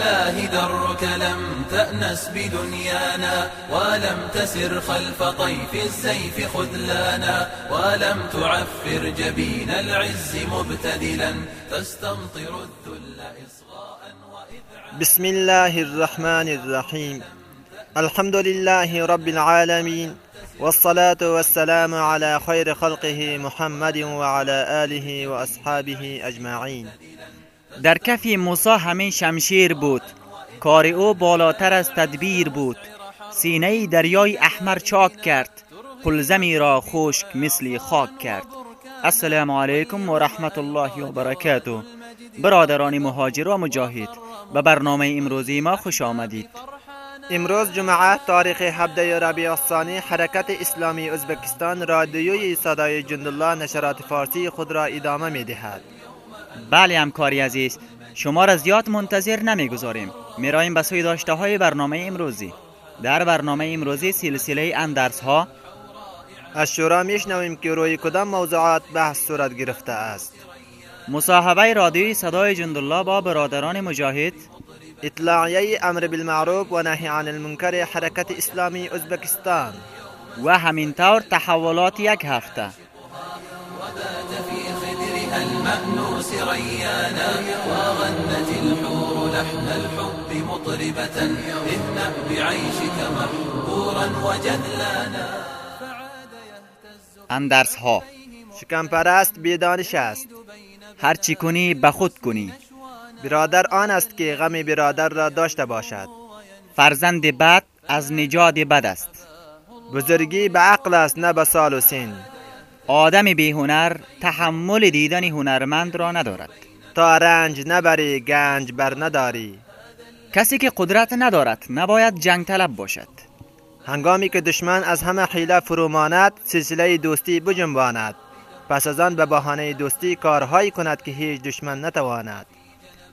الله درك لم تأنس بدنيانا ولم تسر خلف طيف السيف خذلانا ولم تعفر جبين العز مبتدلا تستمطر الذل إصغاء بسم الله الرحمن الرحيم. الحمد لله رب العالمين والصلاة والسلام على خير خلقه محمد وعلى آله وأصحابه أجمعين. در کف موسی همین شمشیر بود. کار او بالاتر از تدبیر بود. سینه دریای احمر چاک کرد. قلزمی را خشک مثل خاک کرد. السلام علیکم و رحمت الله و برکاته. برادران مهاجر و مجاهد به برنامه امروزی ما خوش آمدید. امروز جمعه تاریخ 17 ربیع الثانی حرکت اسلامی ازبکستان رادیوی صدای جندالله نشرات فارسی خود را ادامه می دهد بله همکاری عزیز شما را زیاد منتظر نمی‌گذاریم. میراییم به سوی داشته های برنامه امروزی. در برنامه امروزی سلسله اندرس ها از شورا میشنویم که روی کدام موضوعات بحث صورت گرفته است. مصاحبه رادیوی صدای جندالله با برادران مجاهد. اطلاعیه امر بالمعروف و نهی عن المنکر حرکت اسلامی ازبکستان. و همینطور تحولات یک هفته. ريانا وغنت الحور لحن الحب مطربة اهنأ بعيشك محبورا وجذلانا اندرس ها شکم پرست بیدانش است. هر چی کنی به خود کنی. برادر آن است که غم برادر را داشته باشد. فرزند بد از نجاد بد است. بزرگی به عقل است نه به سال و سن. آدم بی هنر تحمل دیدن هنرمند را ندارد. تا رنج نبری گنج بر نداری. کسی که قدرت ندارد نباید جنگ طلب باشد. هنگامی که دشمن از همه حیله فروماند سلسله دوستی بجنباند. پس از آن به بهانه دوستی کارهایی کند که هیچ دشمن نتواند.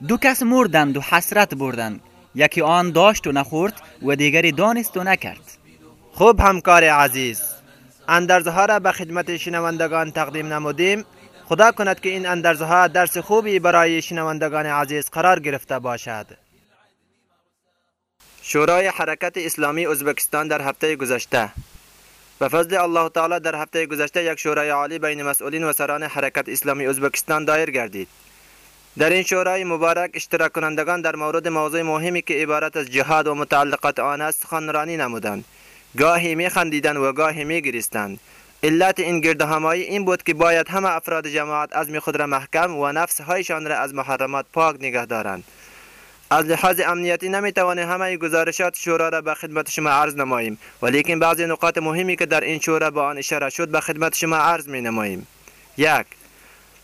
دو کس مردند و حسرت بردند. یکی آن داشت و نخورد و دیگری دانست و نکرد. خوب همکار عزیز. اندرزها را به خدمت شنوندگان تقدیم نمودیم. خدا کند که این اندرزها درس خوبی برای شنوندگان عزیز قرار گرفته باشد. شورای حرکت اسلامی ازبکستان در هفته گذشته. به فضل الله تعالی در هفته گذشته یک شورای عالی بین مسئولین و سران حرکت اسلامی ازبکستان دایر گردید. در این شورای مبارک اشتراک کنندگان در مورد موضوع مهمی که عبارت از جهاد و متعلقات آن است سخنرانی نمودند. گاهی می خندیدند و گاهی می گریستند علت این گردهمایی این بود که باید همه افراد جماعت عزم خود را محکم و نفسهایشان را از محرمات پاک نگه دارند. از لحاظ امنیتی نمی توانیم همه گزارشات شورا را به خدمت شما عرض نماییم ولیکن بعضی نقاط مهمی که در این شورا به آن اشاره شد به خدمت شما عرض می نماییم یک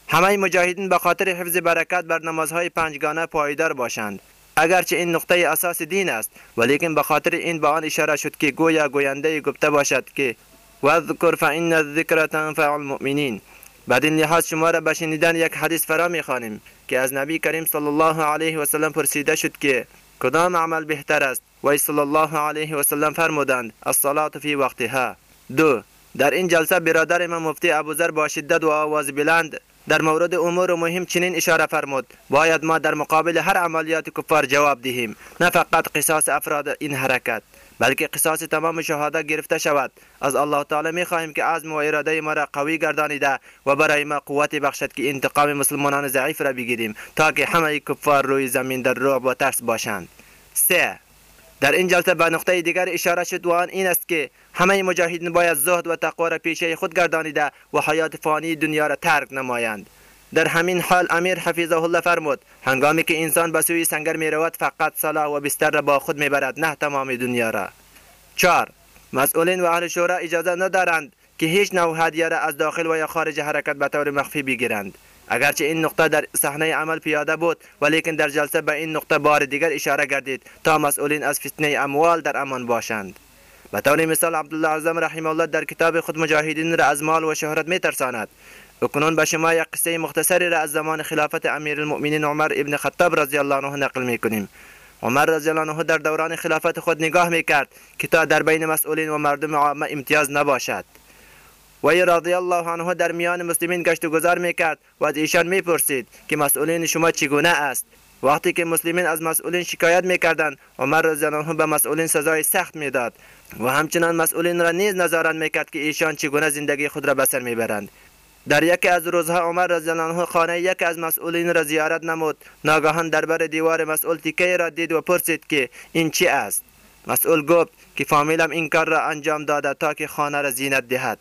همه مجاهدین به خاطر حفظ برکت بر نمازهای پنجگانه پایدار باشند. اگرچه این نقطه اساس دین است ولیکن به خاطر این به آن اشاره شد که گویا گوینده گفته باشد که وذکر فان الذکر تنفع المؤمنین. بدین لحاظ شما را یک حدیث فرا می‌خوانیم که از نبی کریم صلی الله علیه و سلم پرسیده شد که کدام عمل بهتر است؟ و صلی الله علیه و سلم فرمودند الصلاة فی وقتها. دو در این جلسه برادر ما مفتی ابوذر با شدت و آواز بلند در مورد امور مهم چنین اشاره فرمود. باید ما در مقابل هر عملیات کفار جواب دهیم. نه فقط قصاص افراد این حرکت بلکه قصاص تمام شهدا گرفته شود. از الله تعالی می خواهیم که عزم و اراده ما را قوی گردانیده و برای ما قوت بخشد که انتقام مسلمانان ضعیف را بگیریم تا که همه کفار روی زمین در رعب و ترس باشند. سه در این جلسه به نقطه دیگر اشاره شد و آن این است که همه مجاهدین باید زهد و تقوا را پیشه خود گردانیده و حیات فانی دنیا را ترک نمایند. در همین حال امیر حفیظه الله فرمود هنگامی که انسان به سوی سنگر می رود فقط صلاح و بستر را با خود می برد نه تمام دنیا را. چهار مسئولین و اهل شورا اجازه ندارند که هیچ نوع هدیه را از داخل و یا خارج حرکت به طور مخفی بگیرند. اگرچه این نقطه در صحنه عمل پیاده بود ولیکن در جلسه به این نقطه بار دیگر اشاره گردید تا مسئولین از فتنه اموال در امان باشند به طور مثال عبدالله اعظم رحمه الله در کتاب خود مجاهدین را از مال و شهرت می ترساند اکنون به شما یک قصه مختصری را از زمان خلافت امیر المؤمنین عمر ابن خطاب رضی الله عنه نقل می کنیم عمر رضی الله عنه در دوران خلافت خود نگاه می کرد که تا در بین مسئولین و مردم عامه امتیاز نباشد وی رضی الله عنه در میان مسلمین گشت و گذار می کرد و از ایشان می پرسید که مسئولین شما چگونه است. وقتی که مسلمین از مسئولین شکایت می‌کردند عمر رضی الله به مسئولین سزای سخت می‌داد و همچنان مسئولین را نیز نظارت می‌کرد که ایشان چگونه زندگی خود را به سر می‌برند. در یکی از روزها عمر رضی الله خانه یکی از مسئولین را زیارت نمود. ناگهان در بر دیوار مسئول تیکه را دید و پرسید که این چی است. مسئول گفت که فامیلم این کار را انجام داده تا که خانه را زینت دهد.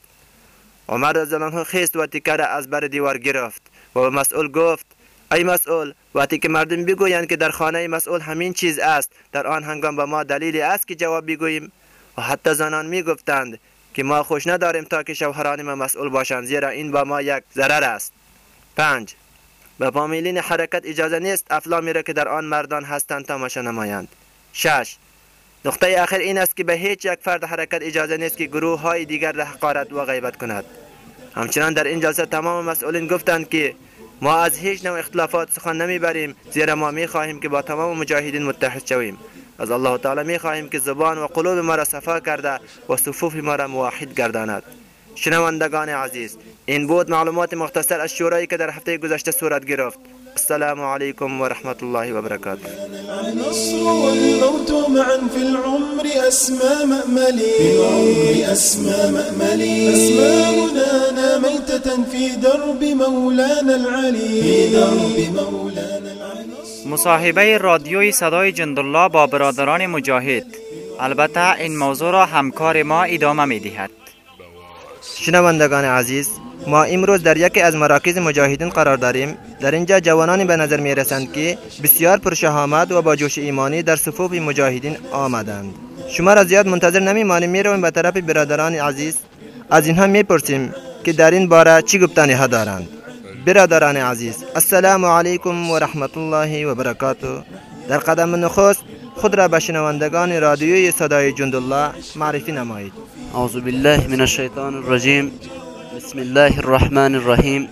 عمر رضی الله عنه خیست و از بر دیوار گرفت. و مسئول گفت ای مسئول وقتی که مردم بگویند که در خانه مسئول همین چیز است در آن هنگام به ما دلیلی است که جواب بگوییم و حتی زنان می‌گفتند که ما خوش نداریم تا که شوهران ما مسئول باشند زیرا این با ما یک ضرر است. پنج به فامیلین حرکت اجازه نیست افلامی را که در آن مردان هستند تماشا نمایند. شش نقطه آخر این است که به هیچ یک فرد حرکت اجازه نیست که گروه های دیگر را حقارت و غیبت کند. همچنان در این جلسه تمام مسئولین گفتند که ما از هیچ نوع اختلافات سخن نمی‌بریم زیرا ما می خواهیم که با تمام مجاهدین متحد شویم. از الله تعالی می خواهیم که زبان و قلوب ما را صفا کرده و صفوف ما را موحد گرداند. شنوندگان عزیز این بود معلومات مختصر از شورایی که در هفته گذشته صورت گرفت. السلام عليكم ورحمة الله وبركاته النصر والموت معا في العمر أسمى مأملي أسمى مأملي أسماؤنا ميتة في درب مولانا العلي في درب مولانا العلي مصاحبه رادیوی صدای جندالله با برادران مجاهد. البته این موضوع را همکار ما ادامه می دهد شنوندگان عزیز ما امروز در یکی از مراکز مجاهدین قرار داریم. در اینجا جوانانی به نظر می رسند که بسیار پرشهامت و با جوش ایمانی در صفوف مجاهدین آمدند. شما را زیاد منتظر نمی مانیم می رویم به طرف برادران عزیز. از اینها می پرسیم که در این باره چی گفتنی ها دارند. برادران عزیز السلام علیکم و رحمت الله و برکاته. در قدم نخست خود را به شنوندگان رادیوی صدای جندالله معرفی نمایید. اعوذ بالله من الشیطان الرجیم بسم الله الرحمن الرحیم.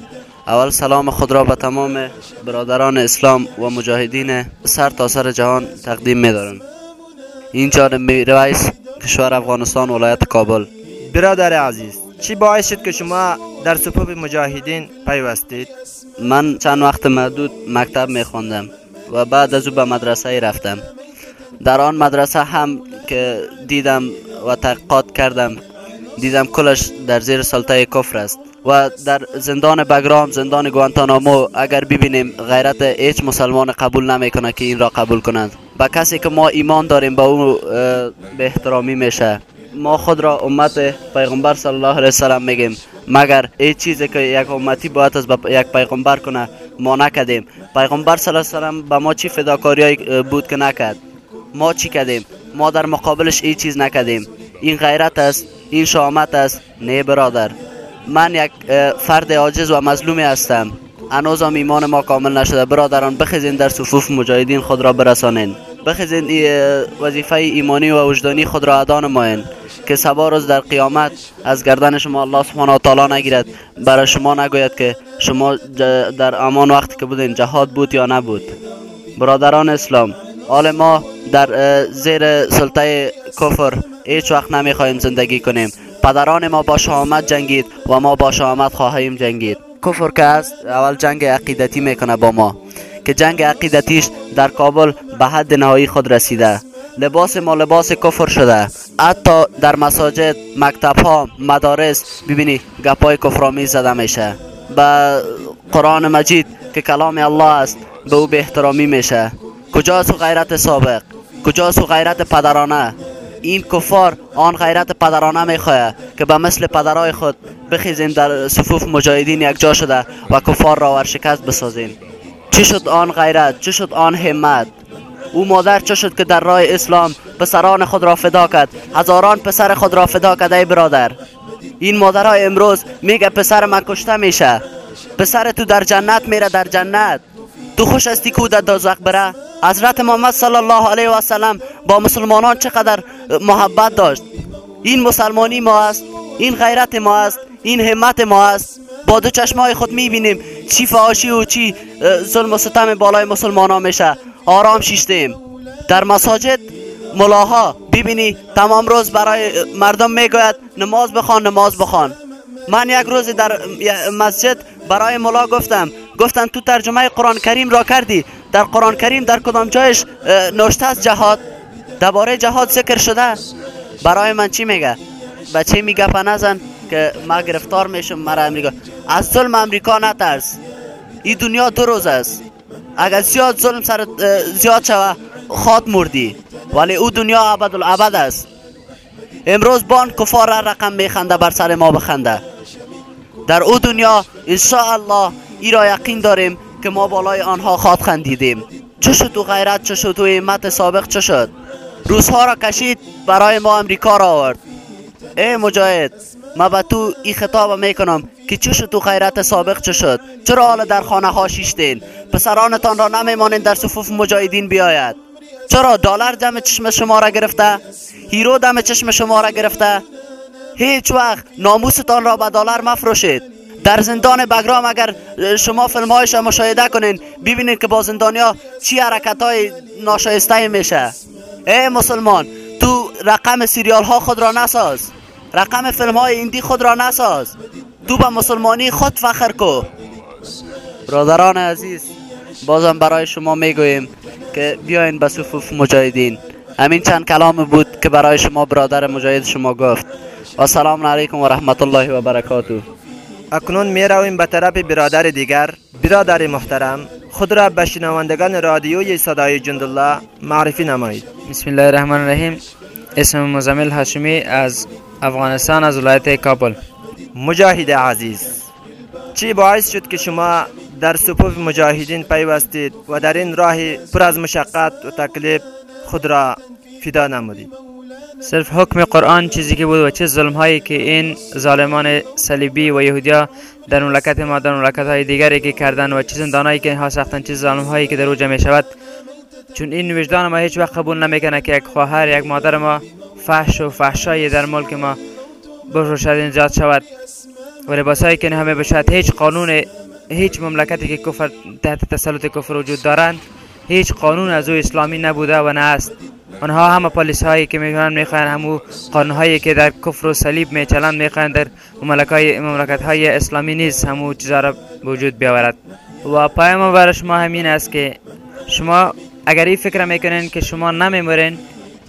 اول سلام خود را به تمام برادران اسلام و مجاهدین سر تا سر جهان تقدیم می دارم این جانب رئیس کشور افغانستان ولایت کابل. برادر عزیز چی باعث شد که شما در صفوف مجاهدین پیوستید؟ من چند وقت محدود مکتب می خوندم و بعد از او به مدرسه رفتم. در آن مدرسه هم که دیدم و تحقیقات کردم دیدم کلش در زیر سلطه کفر است و در زندان بگرام زندان گوانتانامو اگر ببینیم غیرت هیچ مسلمان قبول نمی‌کنه که این را قبول کنند با کسی که ما ایمان داریم با او به احترامی میشه ما خود را امت پیغمبر صلی الله علیه وسلم میگیم مگر این چیزی که یک امتی باید از یک پیغمبر کنه ما نکدیم پیغمبر صلی الله علیه وسلم به ما چی فداکاری بود که نکد ما چی کردیم ما در مقابلش این چیز نکردیم. این غیرت است این شامت است. نه برادر. من یک فرد عاجز و مظلومی هستم. هنوزم ایمان ما کامل نشده. برادران بخیزین در صفوف مجاهدین خود را برسانین. بخیزین وظیفه ایمانی و وجدانی خود را ادا نمایین. که سبا روز در قیامت از گردن شما الله سبحانه و تعالی نگیرد. برای شما نگوید که شما در امان وقتی که بودین جهاد بود یا نبود. برادران اسلام حال ما در زیر سلطه کفر هیچ وقت نمی‌خواهیم زندگی کنیم. پدران ما با شهامت جنگید و ما با شهامت خواهیم جنگید. کفر که است اول جنگ عقیدتی می‌کنه با ما که جنگ عقیدتیش در کابل به حد نهایی خود رسیده. لباس ما لباس کفر شده. حتی در مساجد مکتب ها مدارس ببینی گپای کفرامی زده میشه. به قرآن مجید که کلام الله است به او به احترامی میشه. کجاست غیرت سابق کجاست غیرت پدرانه این کفار آن غیرت پدرانه می‌خواه که به مثل پدرای خود بخیزین در صفوف مجاهدین یک جا شده و کفار را ورشکست بسازین چی شد آن غیرت چی شد آن همت او مادر چه شد که در راه اسلام پسران خود را فدا کرد هزاران پسر خود را فدا کرد ای برادر این مادرای امروز میگه پسر من کشته میشه پسر تو در جنت میره در جنت تو خوش استی که در دوزخ بره؟ حضرت محمد صلی الله علیه و سلم با مسلمانان چقدر محبت داشت؟ این مسلمانی ما است این غیرت ما است این همت ما است. با دو چشمای خود می‌بینیم چی فاشی و چی ظلم و ستم بالای مسلمان میشه. آرام شیشتیم. در مساجد ملاها ببینی تمام روز برای مردم می‌گوید نماز بخوان نماز بخوان. من یک روز در مسجد برای ملا گفتم گفتن تو ترجمه قرآن کریم را کردی. در قرآن کریم در کدام جایش نوشته است جهاد. درباره جهاد ذکر شده. برای من چی میگه؟ بچه میگه نزن که ما گرفتار میشم مرا امریکا. از ظلم امریکا نترس. این دنیا دو روز است. اگر زیاد ظلم سر زیاد شوه خود مردی. ولی او دنیا ابد الابد است. امروز بان کفار رقم میخنده بر سر ما بخنده. در او دنیا الله ای را یقین داریم که ما بالای آنها خواد خندیدیم. چه شد تو غیرت چه شد تو ایمت سابق چه شد؟ روزها را کشید برای ما امریکا را آورد. ای مجاهد ما به تو این خطاب می‌کنم که چه شد تو غیرت سابق چه شد؟ چرا حالا در خانه ها شیشتین؟ پسرانتان را نمیمانین در صفوف مجاهدین بیاید. چرا دلار دم چشم شما را گرفته؟ هیرو دم چشم شما را گرفته؟ هیچ وقت ناموستان را به دلار مفروشید. در زندان بگرام اگر شما فیلم هایش مشاهده کنین ببینید که با زندانیا چی حرکت های ناشایسته میشه. ای مسلمان تو رقم سیریال ها خود را نساز. رقم فیلم های ایندی خود را نساز. تو به مسلمانی خود فخر کو. برادران عزیز بازم برای شما می‌گوییم که بیاین به صفوف مجاهدین. همین چند کلام بود که برای شما برادر مجاهد شما گفت. و سلام علیکم و رحمت الله و برکاته. اکنون می رویم به طرف برادر دیگر برادر محترم خود را به شنوندگان رادیوی صدای جندالله معرفی نمایید. بسم الله الرحمن الرحیم. اسم مزمل هاشمی از افغانستان از ولایت کابل. مجاهد عزیز چی باعث شد که شما در صفوف مجاهدین پیوستید و در این راه پر از مشقت و تکلیف خود را فدا نمودید صرف حکم قرآن چیزی که بود و چه ظلم هایی که این ظالمان صلیبی و یهودیا در مملکت ما در مملکت های دیگری که کردن و چه زندانایی که اینها ساختن چه ظلم هایی که در او جمع شود چون این وجدان ما هیچ وقت قبول نمی‌کنه که یک خواهر یک مادر ما فحش و فحشایی در ملک ما بفروشد ایجاد شود. و لباس هایی که همه بشد هیچ قانون هیچ مملکتی که کفر تحت تسلط کفر وجود دارند هیچ قانون از او اسلامی نبوده و نه است. آنها همه پالیس هایی که می‌خوان می‌خوان همو قانون هایی که در کفر و صلیب میچلند می‌خوان در مملکت های اسلامی نیست همو چیزا را وجود بیاورد. و پیام برای شما همین است که شما اگر این فکر می‌کنین که شما نمیمورین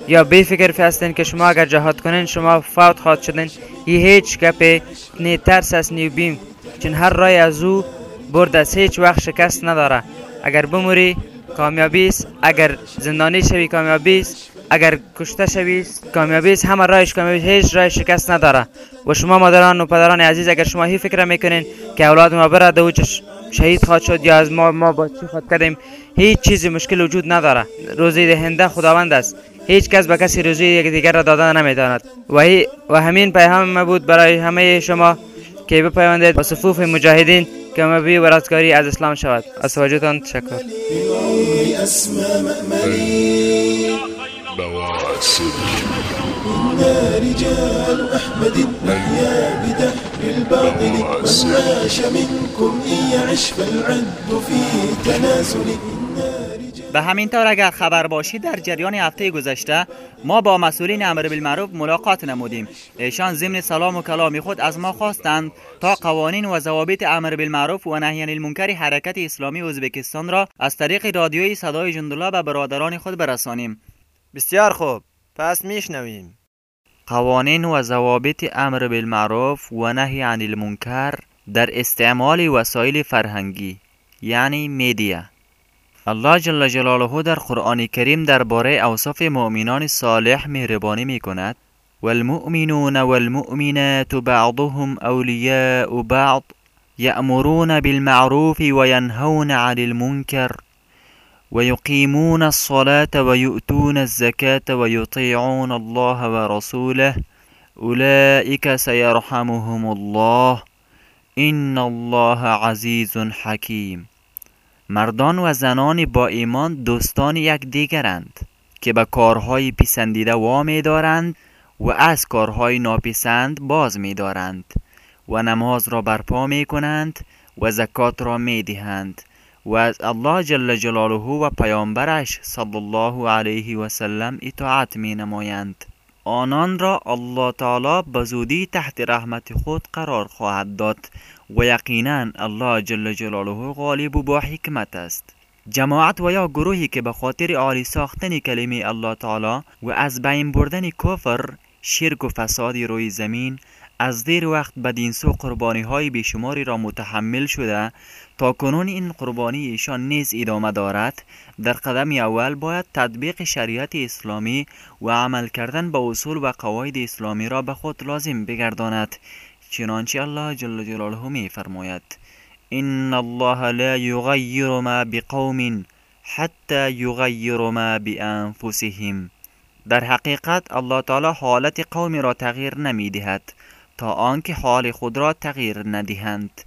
یا بی فکر هستین که شما اگر جهاد کنین شما فوت خواهد شدین این هیچ گپ نی ترس است نی بیم. چون هر رای از او برد از هیچ وقت شکست نداره اگر بموری کامیابی است اگر زندانی شوی کامیابی است اگر کشته شوی کامیابی است همه رایش کامیابی هیچ رای شکست نداره. و شما مادران و پدران عزیز اگر شما هی فکر می‌کنین که اولاد ما برد و شهید خواهد شد یا از ما ما با چی خود کردیم هیچ چیزی مشکل وجود نداره. روزی دهنده خداوند است. هیچ کس به کسی روزی یک دیگر را دادن نمی‌تواند و, و همین پیام ما بود برای همه شما. که بپیوندید با صفوف مجاهدین که مبی و از اسلام شود. از توجهتان تشکر. رجال أحمد نحيا بدحر الباطل عاش منكم إن يعش فالعد في تناسل به همین طور اگر خبر باشید در جریان هفته گذشته ما با مسئولین امر بالمعروف ملاقات نمودیم. ایشان ضمن سلام و کلام خود از ما خواستند تا قوانین و ضوابط امر بالمعروف و نهی عن المنکر حرکت اسلامی ازبکستان را از طریق رادیوی صدای جندالله به برادران خود برسانیم. بسیار خوب. پس میشنویم. قوانین و ضوابط امر بالمعروف و نهی عن المنکر در استعمال وسایل فرهنگی یعنی میدیا. الله جل جلاله در قرآن کریم درباره اوصاف مؤمنان صالح مهربانی می کند والمؤمنون والمؤمنات بعضهم اولیاء بعض یأمرون بالمعروف وینهون عن المنکر ويقيمون الصلاة ويؤتون الزكاة ويطيعون الله ورسوله. أولئك سيرحمهم الله. إن الله عزیز حکیم مردان و زنان با ایمان دوستان یکدیگرند که به کارهای پسندیده وامی دارند و از کارهای ناپسند باز می دارند و نماز را برپا می کنند و زکات را می دهند و از الله جل جلاله و پیامبرش صلی الله علیه و سلم اطاعت می نمایند. آنان را الله تعالی به زودی تحت رحمت خود قرار خواهد داد و یقینا الله جل جلاله غالب و با حکمت است. جماعت و یا گروهی که به خاطر عالی ساختن کلمه الله تعالی و از بین بردن کفر شرک و فسادی روی زمین از دیر وقت به دینسو قربانی های بیشماری را متحمل شده تا کنون این قربانی ایشان نیز ادامه دارد در قدم اول باید تطبیق شریعت اسلامی و عمل کردن به اصول و قواعد اسلامی را به خود لازم بگرداند. چنانچه الله جل جلاله می فرماید ان الله لا یغیر ما بقوم حتی یغیر ما بانفسهم. در حقیقت الله تعالی حالت قومی را تغییر نمی دهد تا آنکه حال خود را تغییر ندهند.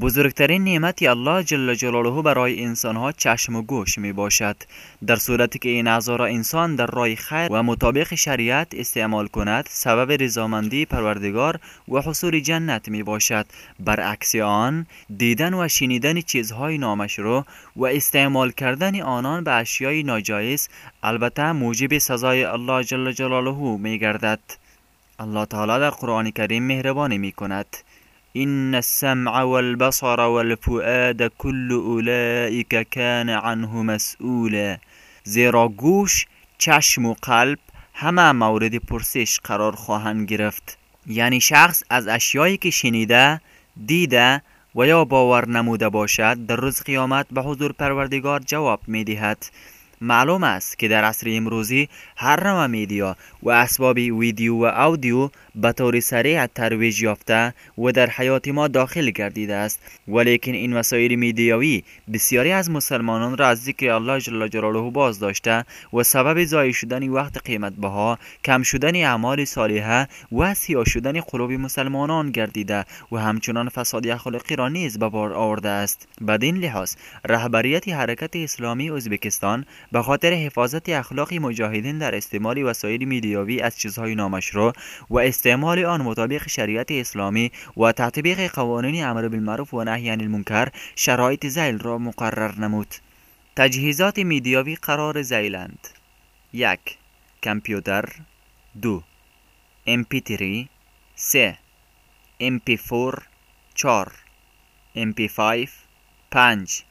بزرگترین نعمت الله جل جلاله برای انسان ها چشم و گوش می باشد در صورتی که این اعضا را انسان در راه خیر و مطابق شریعت استعمال کند سبب رضامندی پروردگار و حصول جنت می باشد برعکس آن دیدن و شنیدن چیزهای نامشروع و استعمال کردن آنان به اشیای ناجایز البته موجب سزای الله جل جلاله می گردد الله تعالی در قرآن کریم مهربانی می کند این السمع والبصر والفؤاد كل اولئك كان عنه مسئولا. زیرا گوش چشم و قلب همه مورد پرسش قرار خواهند گرفت. یعنی شخص از اشیایی که شنیده دیده و یا باور نموده باشد در روز قیامت به حضور پروردگار جواب می دهد معلوم است که در عصر امروزی هر نوع میدیا و اسباب ویدیو و اودیو به طور سریع ترویج یافته و در حیات ما داخل گردیده است. ولیکن این وسایل میدیاوی بسیاری از مسلمانان را از ذکر الله جل جلاله باز داشته و سبب ضایع شدن وقت قیمت بها کم شدن اعمال صالحه و سیاه شدن قلوب مسلمانان گردیده و همچنان فساد اخلاقی را نیز به بار آورده است. بدین لحاظ رهبریت حرکت اسلامی ازبکستان به خاطر حفاظت اخلاق مجاهدین در استعمال وسایل میدیاوی از چیزهای نامشروع و استعمال آن مطابق شریعت اسلامی و تطبیق قوانین امر بالمعروف و نهی عن المنکر شرایط زیل را مقرر نمود. تجهیزات میدیاوی قرار زیلند. یک کامپیوتر. دو MP3 سه MP4 چهار MP5 پنج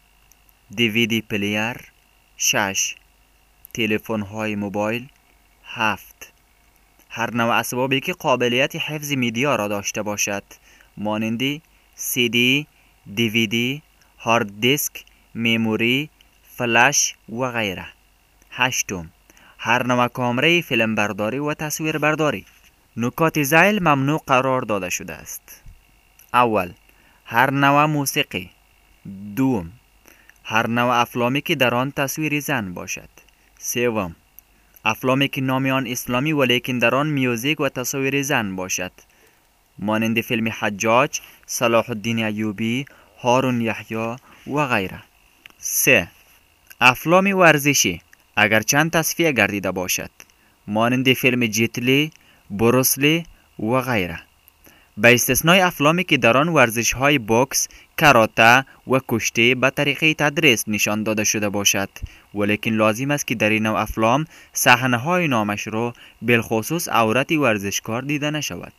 DVD player شش تلفن های موبایل. هفت هر نوع اسبابی که قابلیت حفظ media را داشته باشد. مانند سی دی، دیویدی، هارد دیسک، memory، فلش و غیره. هشتم هر نوع کامره فیلم برداری و تصویر برداری نکات زیل ممنوع قرار داده شده است. اول هر نوع موسیقی. دوم هر نوع افلامی که در آن تصویر زن باشد. سوم افلامی که نام آن اسلامی ولیکن در آن میوزیک و تصویر زن باشد. مانند فیلم حجاج صلاح الدین ایوبی هارون یحیی و غیره. سه. افلام ورزشی اگر چند تصفیه گردیده باشد. مانند فیلم جیتلی بروسلی و غیره. به استثنای افلامی که در آن ورزش های بوکس، کراته و کشتی به طریقه تدریس نشان داده شده باشد. ولیکن لازم است که در این نوع افلام صحنه های نامشروع بالخصوص عورت ورزشکار دیده نشود.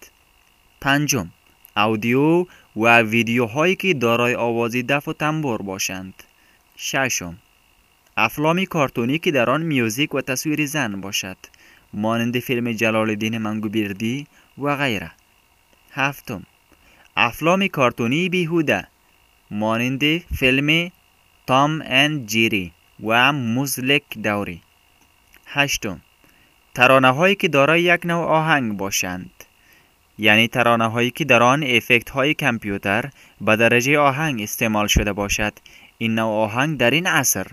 پنجم اودیو و ویدیوهایی که دارای آوازی دف و تنبور باشند. ششم افلامی کارتونی که در آن میوزیک و تصویر زن باشد. مانند فیلم جلال الدین منگوبیردی و غیره. هفتم. افلام کارتونی بیهوده. مانند فیلم تام اند جیری و مزلک دوری هشتم. ترانه هایی که دارای یک نوع آهنگ باشند. یعنی ترانه هایی که در آن افکت های کامپیوتر به درجه آهنگ استعمال شده باشد. این نوع آهنگ در این عصر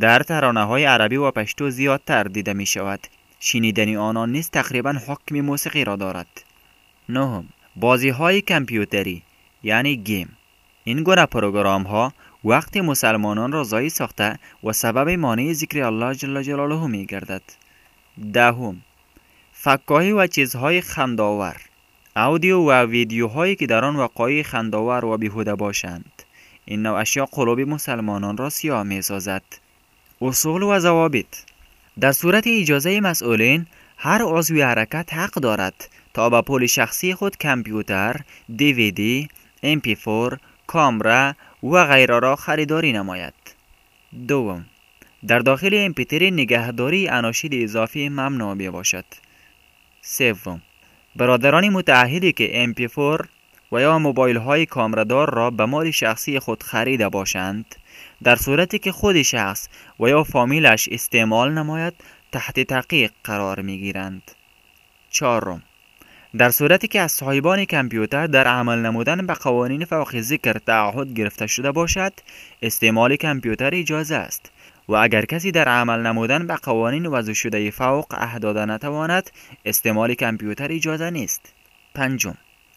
در ترانه های عربی و پشتو زیادتر دیده می شود شنیدن آنان نیز تقریبا حکم موسیقی را دارد. نهم. بازی های کامپیوتری یعنی گیم. این گونه پروگرام ها وقت مسلمانان را زایی ساخته و سبب مانع ذکر الله جل جلاله می گردد دهم فکاهی و چیزهای خنداور. اودیو و ویدیوهایی که در آن وقایع خنداور و بیهوده باشند. این نوع اشیا قلوب مسلمانان را سیاه می سازد اصول و ضوابط. در صورت اجازه مسئولین هر عضوی حرکت حق دارد تا به پول شخصی خود کامپیوتر، دیویدی، MP4 کامرا و غیره را خریداری نماید. دوم در داخل mp نگهداری اناشید اضافی ممنوع باشد سوم برادران متعهدی که MP4 و یا موبایل های کامردار را به مال شخصی خود خریده باشند در صورتی که خود شخص و یا فامیلش استعمال نماید تحت تحقیق قرار می گیرند. چهارم در صورتی که از صاحبان کامپیوتر در عمل نمودن به قوانین فوق ذکر تعهد گرفته شده باشد استعمال کامپیوتر اجازه است و اگر کسی در عمل نمودن به قوانین وضع شده فوق عهد داده نتواند استعمال کامپیوتر اجازه نیست. پنجم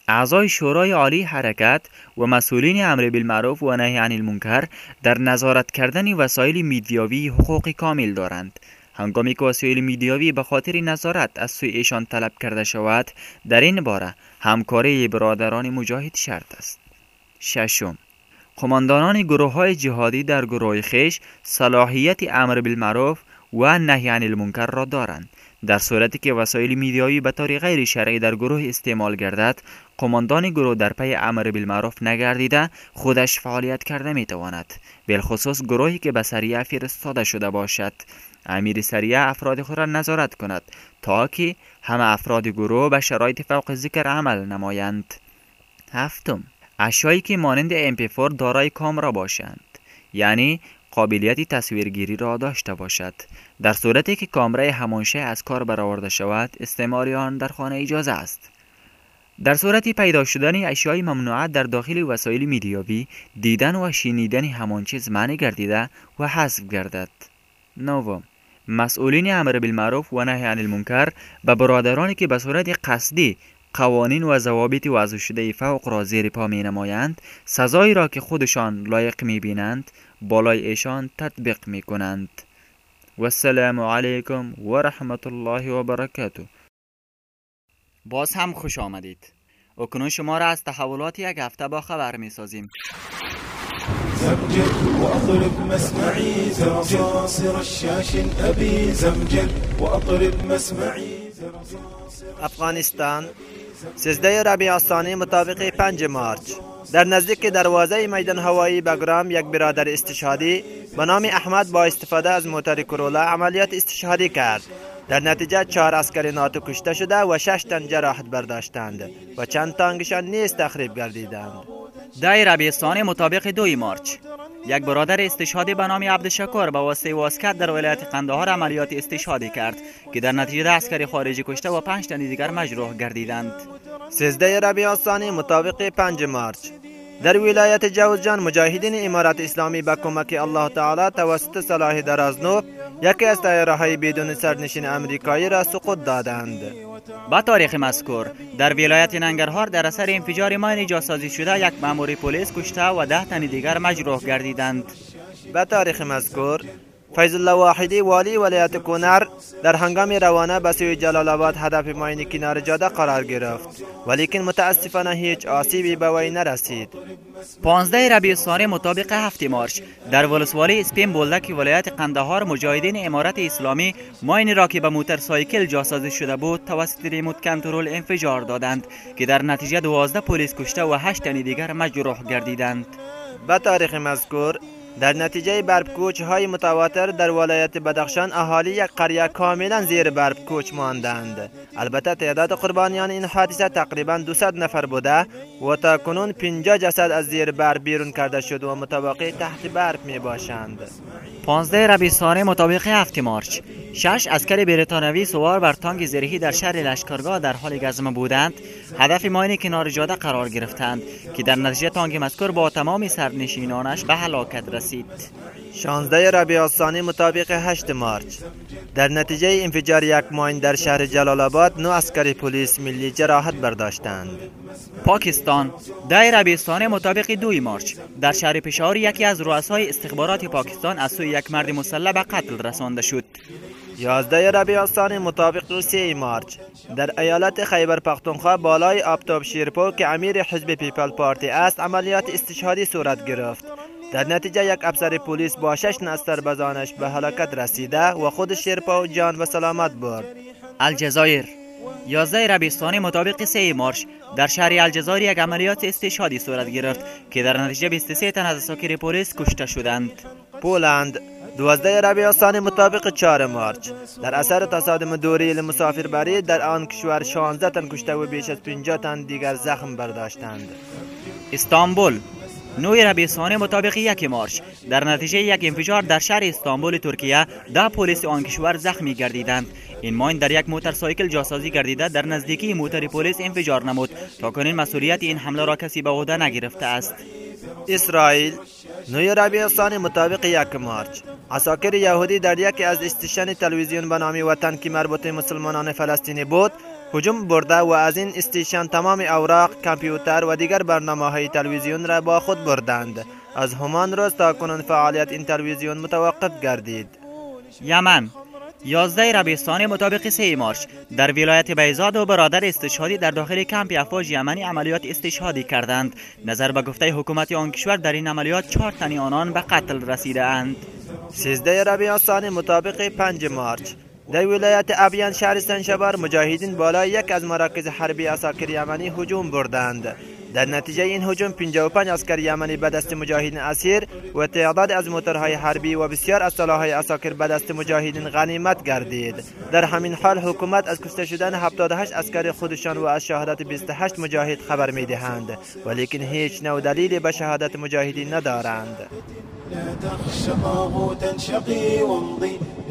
اعضای شورای عالی حرکت و مسئولین امر بالمعروف و نهی عن المنکر در نظارت کردن وسایل میدیاوی حقوق کامل دارند. هنگامی که وسایل میدیاوی به خاطر نظارت از سوی ایشان طلب کرده شود در این باره همکاری برادران مجاهد شرط است. ششم قماندانان گروه های جهادی در گروه خیش صلاحیت امر بالمعروف و نهی عن المنکر را دارند. در صورتی که وسایل میدیایی به طور غیر شرعی در گروه استعمال گردد قماندان گروه در پی امر بالمعروف نگردیده خودش فعالیت کرده می تواند بالخصوص گروهی که به سریع فرستاده شده باشد. امیر سریع افراد خود را نظارت کند تا که همه افراد گروه به شرایط فوق ذکر عمل نمایند. هفتم اشیایی که مانند MP4 دارای کامرا باشند یعنی قابلیت تصویرگیری را داشته باشد. در صورتی که کامرای همانشه از کار برآورده شود استعمال آن در خانه اجازه است. در صورتی پیدا شدن اشیای ممنوعات در داخل وسایل میدیاوی دیدن و شنیدن همان چیز معنی گردیده و حذف گردد. نوم مسئولین امر بالمعروف و نهی عن المنکر به برادرانی که به صورت قصدی قوانین و ضوابط وضع شده فوق را زیر پا می نمایند سزایی را که خودشان لایق می بینند بالای ایشان تطبیق می کنند. و السلام علیکم و رحمت الله و برکاته. باز هم خوش آمدید. اکنون شما را از تحولات یک هفته با خبر می سازیم. زمجر وأطرب مسمعي زرصاصر الشاش أبي زمجر وأطرب مسمعي أفغانستان سیزده ربیع الثانی مطابق 5 مارچ. در نزدیک دروازه میدان هوایی بگرام یک برادر استشهادی به نام احمد با استفاده از موتر کرولا عملیات استشهادی کرد. در نتیجه چهار اسکر ناتو کشته شده و شش تن جراحت برداشتند و چند تانگشان نیز تخریب گردیدند. در ربیستان مطابق دوی مارچ. یک برادر استشهادی به نام عبدشکر به واسطه واسکت در ولایت قندهار عملیات استشهادی کرد که در نتیجه اسکری خارجی کشته و پنج تن دیگر مجروح گردیدند. 13 ربیع الثانی مطابق 5 مارچ. در ولایت جوزجان مجاهدین امارت اسلامی به کمک الله تعالی توسط صلاح درازنوف یکی از تایره های بدون سرنشین امریکایی را سقوط دادند. با تاریخ مذکور در ولایت ننگرهار در اثر انفجار ماین جاسازی شده یک مامور پلیس کشته و ده تن دیگر مجروح گردیدند. به تاریخ مذکور فیض الله واحدی والی ولایت کنر در هنگام روانه به سوی جلال آباد هدف ماین کنار جاده قرار گرفت ولیکن متاسفانه هیچ آسیبی به وی نرسید 15 ربیع الثانی مطابق هفت مارچ در ولسوالی اسپین بولدک ولایت قندهار مجاهدین امارت اسلامی ماین را که به موتورسایکل جاسازی شده بود توسط ریموت کنترل انفجار دادند که در نتیجه 12 پلیس کشته و 8 تن دیگر مجروح گردیدند به تاریخ مذکور در نتیجه برب کوچ های متواتر در ولایت بدخشان اهالی یک قریه کاملا زیر برب کوچ ماندند البته تعداد قربانیان این حادثه تقریبا 200 نفر بوده و تا کنون 50 جسد از زیر برب بیرون کرده شد و متوقع تحت برب می باشند 15 ربیع مطابق 7 مارچ. شش اسکر بریتانوی سوار بر تانک زرهی در شهر لشکرگاه در حال گزمه بودند. هدف ماین کنار جاده قرار گرفتند که در نتیجه تانک مذکور با تمام سرنشینانش به هلاکت رسید. 16 ربیع الثانی مطابق 8 مارچ. در نتیجه انفجار یک ماین در شهر جلال آباد نو اسکر پلیس ملی جراحت برداشتند. پاکستان در ربیع مطابق 2 مارچ. در شهر پشاور یکی از رؤسای استخبارات پاکستان از سوی یک مرد مسلح به قتل رسانده شد. 11 ربیع الثانی مطابق 3 مارچ. در ایالت خیبر پختونخوا بالای آبتاب شیرپو که امیر حزب پیپل پارتی است عملیات استشهادی صورت گرفت. در نتیجه یک افسر پلیس با شش نستر بزانش به هلاکت رسیده و خود شیرپا جان و سلامت برد. الجزایر. 11 ربیستانی مطابق 3 مارچ در شهر الجزایر یک عملیات استشهادی صورت گرفت که در نتیجه 23 تن از ساکر پلیس کشته شدند. پولند دوازده ربیع الثانی مطابق 4 مارچ. در اثر تصادم دوری مسافربری در آن کشور 16 تن کشته و بیش از 50 تن دیگر زخم برداشتند. استانبول. نوی ربیع ثانی مطابق یک مارچ در نتیجه یک انفجار در شهر استانبول ترکیه ده پلیس آن کشور زخمی گردیدند. این ماین در یک موتورسایکل جاسازی گردیده در نزدیکی موتر پلیس انفجار نمود. تا کنین مسئولیت این حمله را کسی به عهده نگرفته است. اسرائیل نوی ربیع الثانی مطابق یک مارچ عساکر یهودی در یکی از استشن تلویزیون به نام وطن که مربوط مسلمانان فلسطینی بود هجوم برده و از این استیشن تمام اوراق، کامپیوتر و دیگر برنامه های تلویزیون را با خود بردند. از همان روز تا کنون فعالیت این تلویزیون متوقف گردید. یمن 11 ربیع مطابق 3 مارچ در ولایت بیزاد و برادر استشهادی در داخل کمپ افواج یمنی عملیات استشهادی کردند نظر به گفته حکومت آن کشور در این عملیات چهار تنی آنان به قتل رسیده اند 13 ربیع مطابق 5 مارچ در ولایت ابیان شهر شبار مجاهدین بالای یک از مراکز حربی اساکر یمنی هجوم بردند. در نتیجه این هجوم 55 اسکر یمنی به دست مجاهدین اسیر و تعداد از موتورهای حربی و بسیار از سلاحهای اساکر به دست مجاهدین غنیمت گردید. در همین حال حکومت از کشته شدن 78 اسکر خودشان و از شهادت 28 مجاهد خبر می‌دهند. ولیکن هیچ نوع دلیلی به شهادت مجاهدین ندارند.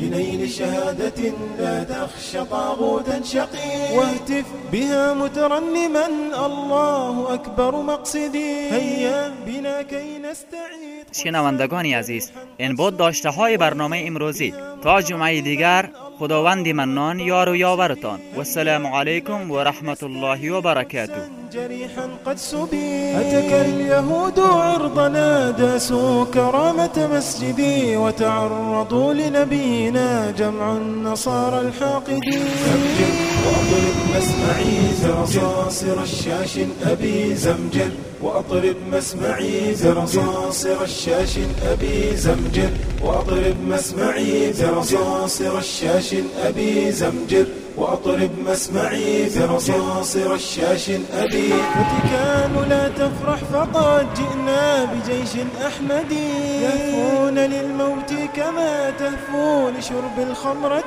لنيل شهادة لا تخش طاغوتا شقي واهتف بها مترنما. الله أكبر مقصدي. هيا بنا كي نستعيد. شنوندگانی عزیز این بود داشته های برنامه امروزی. تا جمعه دیگر خداوند منان یار و یاورتان. و السلام علیکم و رحمت الله و برکاته. جريحا قد سبي. أتك اليهود عرضنا داسوا كرامة مسجدي وتعرضوا لنبينا جمع النصارى الحاقدين زمجر وأضرب مسمعي زرصاصر الشاش أبي زمجر وأطرب مسمعي برصاصر الشاش أبي زمجر وأطرب مسمعي برصاصر الشاش أبي زمجر وأطرب مسمعي برصاصر الشاش أبي فتكان لا تفرح فقد جئنا بجيش أحمدي يهفون للموت كما تهفو لشرب الخمرة.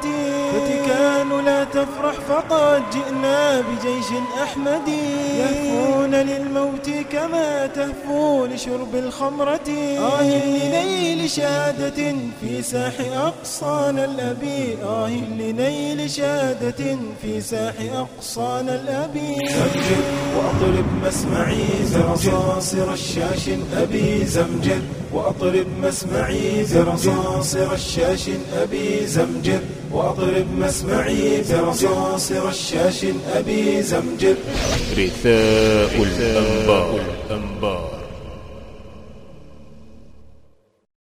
فتكان لا تفرح فقد جئنا بجيش أحمدي يهفون للموت كما تهفو لشرب الخمرة. آه لنيل شهادة في ساح أقصانا الأبي آه لنيل شهادة في ساح أقصانا الأبي. زمجر وأطرب مسمعي برصاصر الشاش أبي زمجر وأطرب مسمعي برصاصر الشاش أبي زمجر وأطرب مسمعي برصاصر الشاش أبي زمجر رثاء الأنباء.